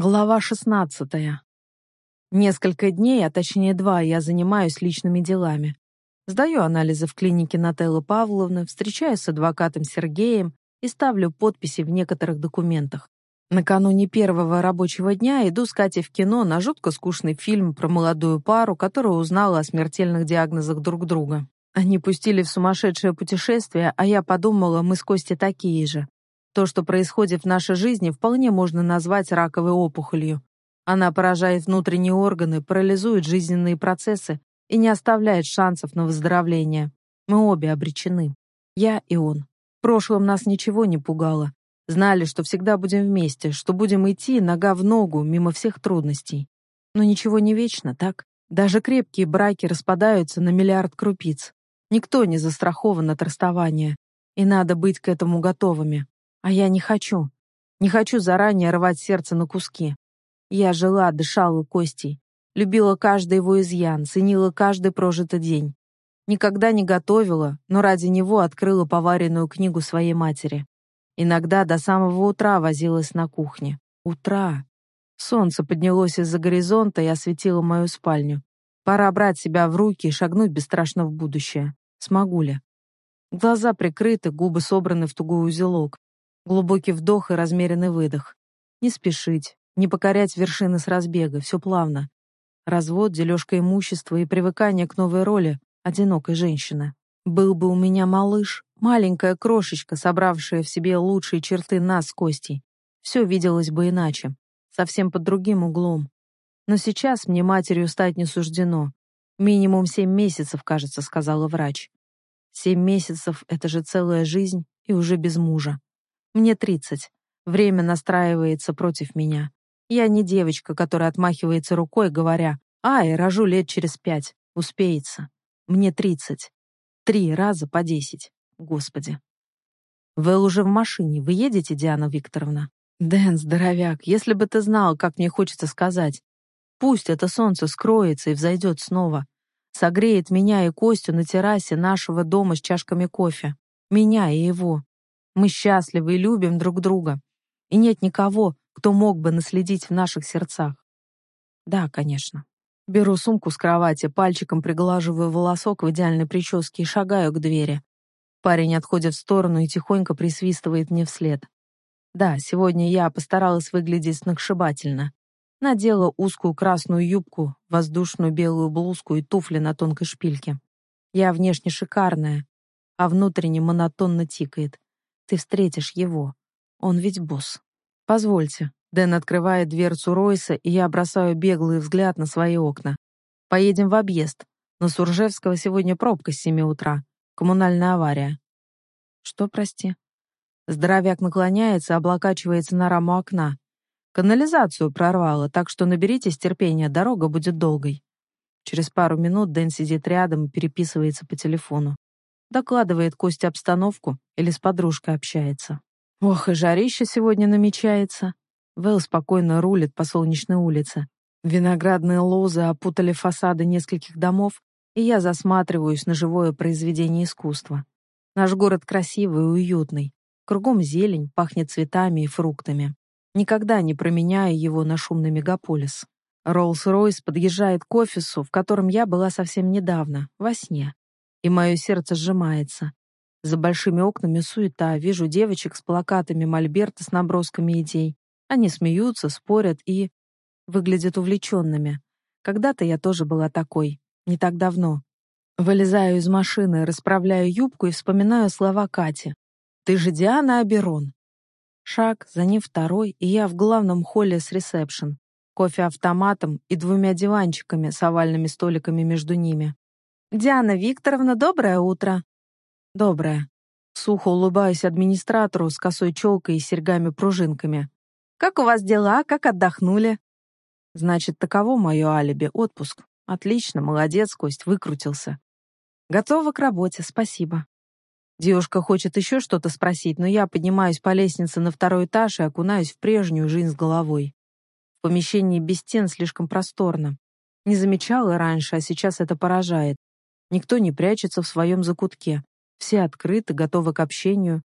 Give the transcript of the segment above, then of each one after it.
Глава 16. Несколько дней, а точнее два, я занимаюсь личными делами. Сдаю анализы в клинике Нателлы Павловны, встречаюсь с адвокатом Сергеем и ставлю подписи в некоторых документах. Накануне первого рабочего дня иду с Катей в кино на жутко скучный фильм про молодую пару, которая узнала о смертельных диагнозах друг друга. Они пустили в сумасшедшее путешествие, а я подумала, мы с Костей такие же. То, что происходит в нашей жизни, вполне можно назвать раковой опухолью. Она поражает внутренние органы, парализует жизненные процессы и не оставляет шансов на выздоровление. Мы обе обречены. Я и он. В прошлом нас ничего не пугало. Знали, что всегда будем вместе, что будем идти нога в ногу мимо всех трудностей. Но ничего не вечно, так? Даже крепкие браки распадаются на миллиард крупиц. Никто не застрахован от расставания, и надо быть к этому готовыми. А я не хочу. Не хочу заранее рвать сердце на куски. Я жила, дышала Костей. Любила каждый его изъян, ценила каждый прожитый день. Никогда не готовила, но ради него открыла поваренную книгу своей матери. Иногда до самого утра возилась на кухне. Утра. Солнце поднялось из-за горизонта и осветило мою спальню. Пора брать себя в руки и шагнуть бесстрашно в будущее. Смогу ли? Глаза прикрыты, губы собраны в тугой узелок. Глубокий вдох и размеренный выдох. Не спешить, не покорять вершины с разбега, все плавно. Развод, дележка имущества и привыкание к новой роли одинокой женщины. Был бы у меня малыш, маленькая крошечка, собравшая в себе лучшие черты нас с Костей. Все виделось бы иначе, совсем под другим углом. Но сейчас мне матерью стать не суждено. Минимум семь месяцев, кажется, сказала врач. Семь месяцев — это же целая жизнь и уже без мужа. Мне тридцать. Время настраивается против меня. Я не девочка, которая отмахивается рукой, говоря, «Ай, рожу лет через пять. Успеется. Мне тридцать. Три раза по десять. Господи». «Вы уже в машине. Вы едете, Диана Викторовна?» «Дэн, здоровяк, если бы ты знал, как мне хочется сказать. Пусть это солнце скроется и взойдет снова. Согреет меня и Костю на террасе нашего дома с чашками кофе. Меня и его. Мы счастливы и любим друг друга. И нет никого, кто мог бы наследить в наших сердцах. Да, конечно. Беру сумку с кровати, пальчиком приглаживаю волосок в идеальной прическе и шагаю к двери. Парень отходит в сторону и тихонько присвистывает мне вслед. Да, сегодня я постаралась выглядеть сногсшибательно. Надела узкую красную юбку, воздушную белую блузку и туфли на тонкой шпильке. Я внешне шикарная, а внутренне монотонно тикает. Ты встретишь его. Он ведь босс. Позвольте. Дэн открывает дверцу Ройса, и я бросаю беглый взгляд на свои окна. Поедем в объезд. На Суржевского сегодня пробка с семи утра. Коммунальная авария. Что, прости? Здоровяк наклоняется, облокачивается на раму окна. Канализацию прорвало, так что наберитесь терпения, дорога будет долгой. Через пару минут Дэн сидит рядом и переписывается по телефону. Докладывает Костя обстановку или с подружкой общается. Ох, и жарище сегодня намечается. Вэл спокойно рулит по солнечной улице. Виноградные лозы опутали фасады нескольких домов, и я засматриваюсь на живое произведение искусства. Наш город красивый и уютный. Кругом зелень, пахнет цветами и фруктами. Никогда не променяю его на шумный мегаполис. Роллс-Ройс подъезжает к офису, в котором я была совсем недавно, во сне и мое сердце сжимается. За большими окнами суета, вижу девочек с плакатами Мольберта с набросками идей. Они смеются, спорят и... выглядят увлеченными. Когда-то я тоже была такой, не так давно. Вылезаю из машины, расправляю юбку и вспоминаю слова Кати. «Ты же Диана Аберон». Шаг, за ним второй, и я в главном холле с ресепшн. Кофе-автоматом и двумя диванчиками с овальными столиками между ними. «Диана Викторовна, доброе утро!» «Доброе». Сухо улыбаюсь администратору с косой челкой и серьгами-пружинками. «Как у вас дела? Как отдохнули?» «Значит, таково мое алиби. Отпуск. Отлично, молодец, Кость, выкрутился. Готова к работе, спасибо». Девушка хочет еще что-то спросить, но я поднимаюсь по лестнице на второй этаж и окунаюсь в прежнюю жизнь с головой. В помещении без стен слишком просторно. Не замечала раньше, а сейчас это поражает. Никто не прячется в своем закутке. Все открыты, готовы к общению.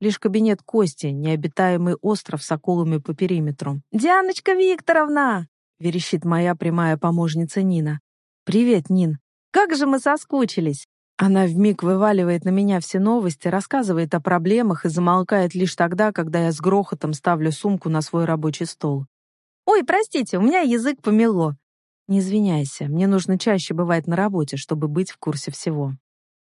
Лишь кабинет Кости, необитаемый остров с акулами по периметру. «Дианочка Викторовна!» — верещит моя прямая помощница Нина. «Привет, Нин. Как же мы соскучились!» Она вмиг вываливает на меня все новости, рассказывает о проблемах и замолкает лишь тогда, когда я с грохотом ставлю сумку на свой рабочий стол. «Ой, простите, у меня язык помело». «Не извиняйся, мне нужно чаще бывать на работе, чтобы быть в курсе всего».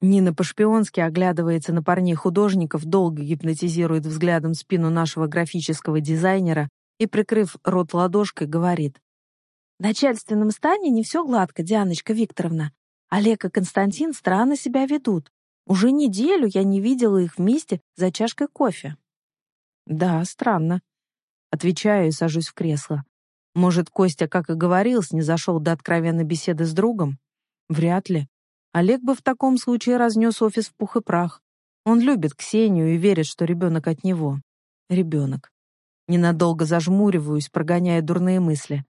Нина по-шпионски оглядывается на парней художников, долго гипнотизирует взглядом спину нашего графического дизайнера и, прикрыв рот ладошкой, говорит. «В начальственном стане не все гладко, Дианочка Викторовна. Олег и Константин странно себя ведут. Уже неделю я не видела их вместе за чашкой кофе». «Да, странно». Отвечаю и сажусь в кресло. Может, Костя, как и говорил, снизошел до откровенной беседы с другом? Вряд ли. Олег бы в таком случае разнес офис в пух и прах. Он любит Ксению и верит, что ребенок от него. Ребенок. Ненадолго зажмуриваюсь, прогоняя дурные мысли.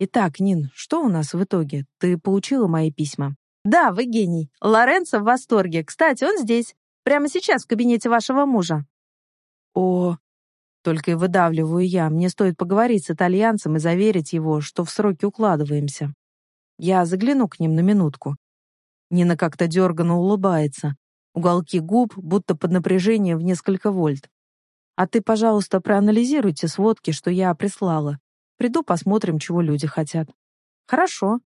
Итак, Нин, что у нас в итоге? Ты получила мои письма? Да, вы гений. Лоренцо в восторге. Кстати, он здесь. Прямо сейчас в кабинете вашего мужа. О, только и выдавливаю я. Мне стоит поговорить с итальянцем и заверить его, что в сроки укладываемся. Я загляну к ним на минутку. Нина как-то дерганно улыбается. Уголки губ будто под напряжением в несколько вольт. А ты, пожалуйста, проанализируйте сводки, что я прислала. Приду, посмотрим, чего люди хотят. Хорошо.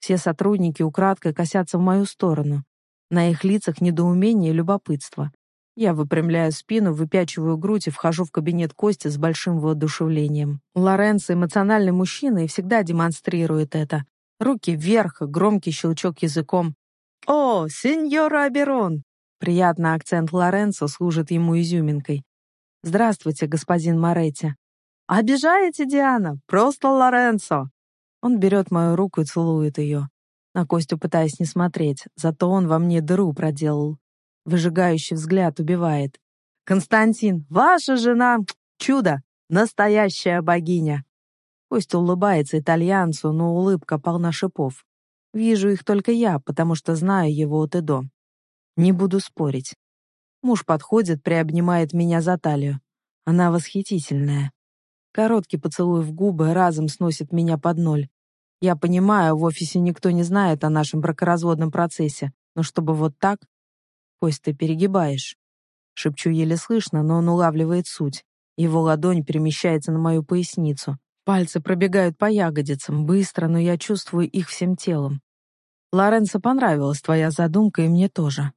Все сотрудники украдкой косятся в мою сторону. На их лицах недоумение и любопытство. Я выпрямляю спину, выпячиваю грудь и вхожу в кабинет Кости с большим воодушевлением. Лоренцо эмоциональный мужчина и всегда демонстрирует это. Руки вверх, громкий щелчок языком. «О, сеньора Аберон!» Приятный акцент Лоренцо служит ему изюминкой. «Здравствуйте, господин Моретти». «Обижаете, Диана? Просто Лоренцо!» Он берет мою руку и целует ее. На Костю пытаясь не смотреть, зато он во мне дыру проделал. Выжигающий взгляд убивает. «Константин, ваша жена — чудо! Настоящая богиня!» Пусть улыбается итальянцу, но улыбка полна шипов. Вижу их только я, потому что знаю его от и до. Не буду спорить. Муж подходит, приобнимает меня за талию. Она восхитительная. Короткий поцелуй в губы разом сносит меня под ноль. Я понимаю, в офисе никто не знает о нашем бракоразводном процессе, но чтобы вот так, Кость, ты перегибаешь. Шепчу еле слышно, но он улавливает суть. Его ладонь перемещается на мою поясницу. Пальцы пробегают по ягодицам, быстро, но я чувствую их всем телом. Лоренцо понравилась твоя задумка, и мне тоже.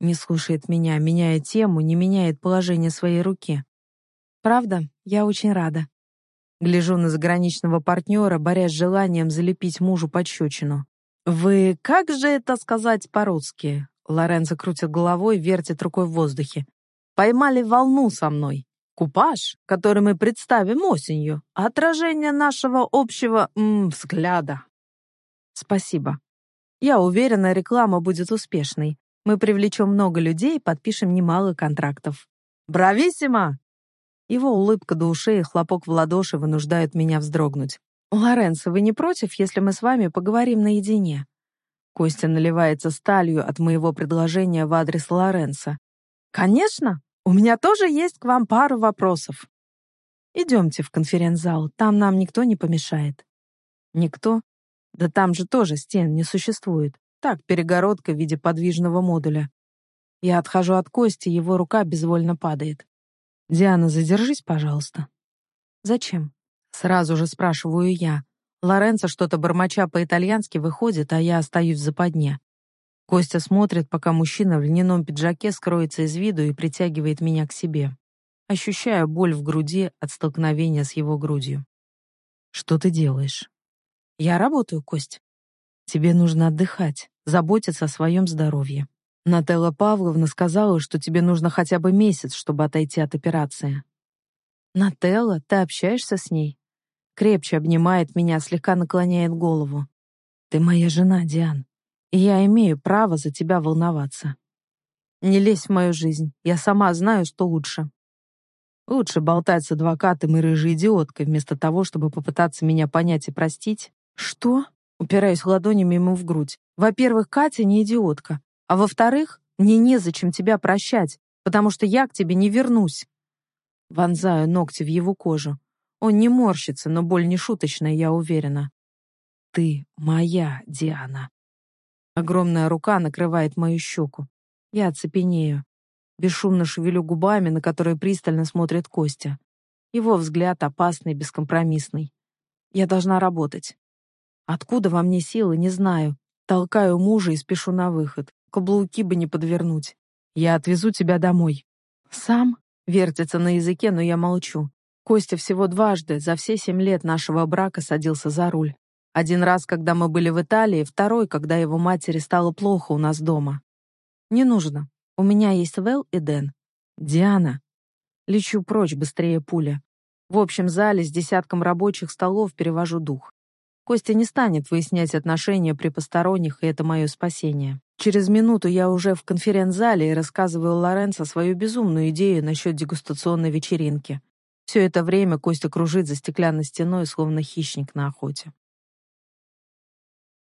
Не слушает меня, меняет тему, не меняет положение своей руки. Правда, я очень рада. Гляжу на заграничного партнера, борясь с желанием залепить мужу подщечину. «Вы как же это сказать по-русски? Лоренцо крутит головой, вертит рукой в воздухе. «Поймали волну со мной. Купаж, который мы представим осенью. Отражение нашего общего м, взгляда». «Спасибо. Я уверена, реклама будет успешной. Мы привлечем много людей и подпишем немало контрактов». «Брависсимо!» Его улыбка до ушей и хлопок в ладоши вынуждают меня вздрогнуть. «Лоренцо, вы не против, если мы с вами поговорим наедине?» Костя наливается сталью от моего предложения в адрес Лоренса. «Конечно! У меня тоже есть к вам пару вопросов. Идемте в конференц-зал, там нам никто не помешает». «Никто? Да там же тоже стен не существует. Так, перегородка в виде подвижного модуля. Я отхожу от Кости, его рука безвольно падает. «Диана, задержись, пожалуйста». «Зачем?» Сразу же спрашиваю я. Лоренцо что-то бормоча по-итальянски выходит, а я остаюсь в западне. Костя смотрит, пока мужчина в льняном пиджаке скроется из виду и притягивает меня к себе. Ощущаю боль в груди от столкновения с его грудью. «Что ты делаешь?» «Я работаю, Кость. Тебе нужно отдыхать, заботиться о своем здоровье. Нателла Павловна сказала, что тебе нужно хотя бы месяц, чтобы отойти от операции». «Нателла, ты общаешься с ней?» Крепче обнимает меня, слегка наклоняет голову. «Ты моя жена, Диан, и я имею право за тебя волноваться. Не лезь в мою жизнь, я сама знаю, что лучше. Лучше болтать с адвокатом и рыжей идиоткой, вместо того, чтобы попытаться меня понять и простить. Что? Упираюсь ладонями ему в грудь. Во-первых, Катя не идиотка. А во-вторых, мне незачем тебя прощать. потому что я к тебе не вернусь. Вонзаю ногти в его кожу. Он не морщится, но боль не шуточная, я уверена. Ты моя, Диана. Огромная рука накрывает мою щеку. Я оцепенею. Бесшумно шевелю губами, на которые пристально смотрит Костя. Его взгляд опасный, бескомпромиссный. Я должна работать. Откуда во мне силы, не знаю. Толкаю мужа и спешу на выход. Каблуки бы не подвернуть. Я отвезу тебя домой. Сам? Вертится на языке, но я молчу. Костя всего дважды за все семь лет нашего брака садился за руль. Один раз, когда мы были в Италии, второй, когда его матери стало плохо у нас дома. Не нужно. У меня есть Вэл и Дэн. Диана. Лечу прочь быстрее пуля. В общем зале с десятком рабочих столов перевожу дух. Костя не станет выяснять отношения при посторонних, и это мое спасение. Через минуту я уже в конференц-зале и рассказываю Лоренцо свою безумную идею насчет дегустационной вечеринки. Все это время Костя кружит за стеклянной стеной, словно хищник на охоте.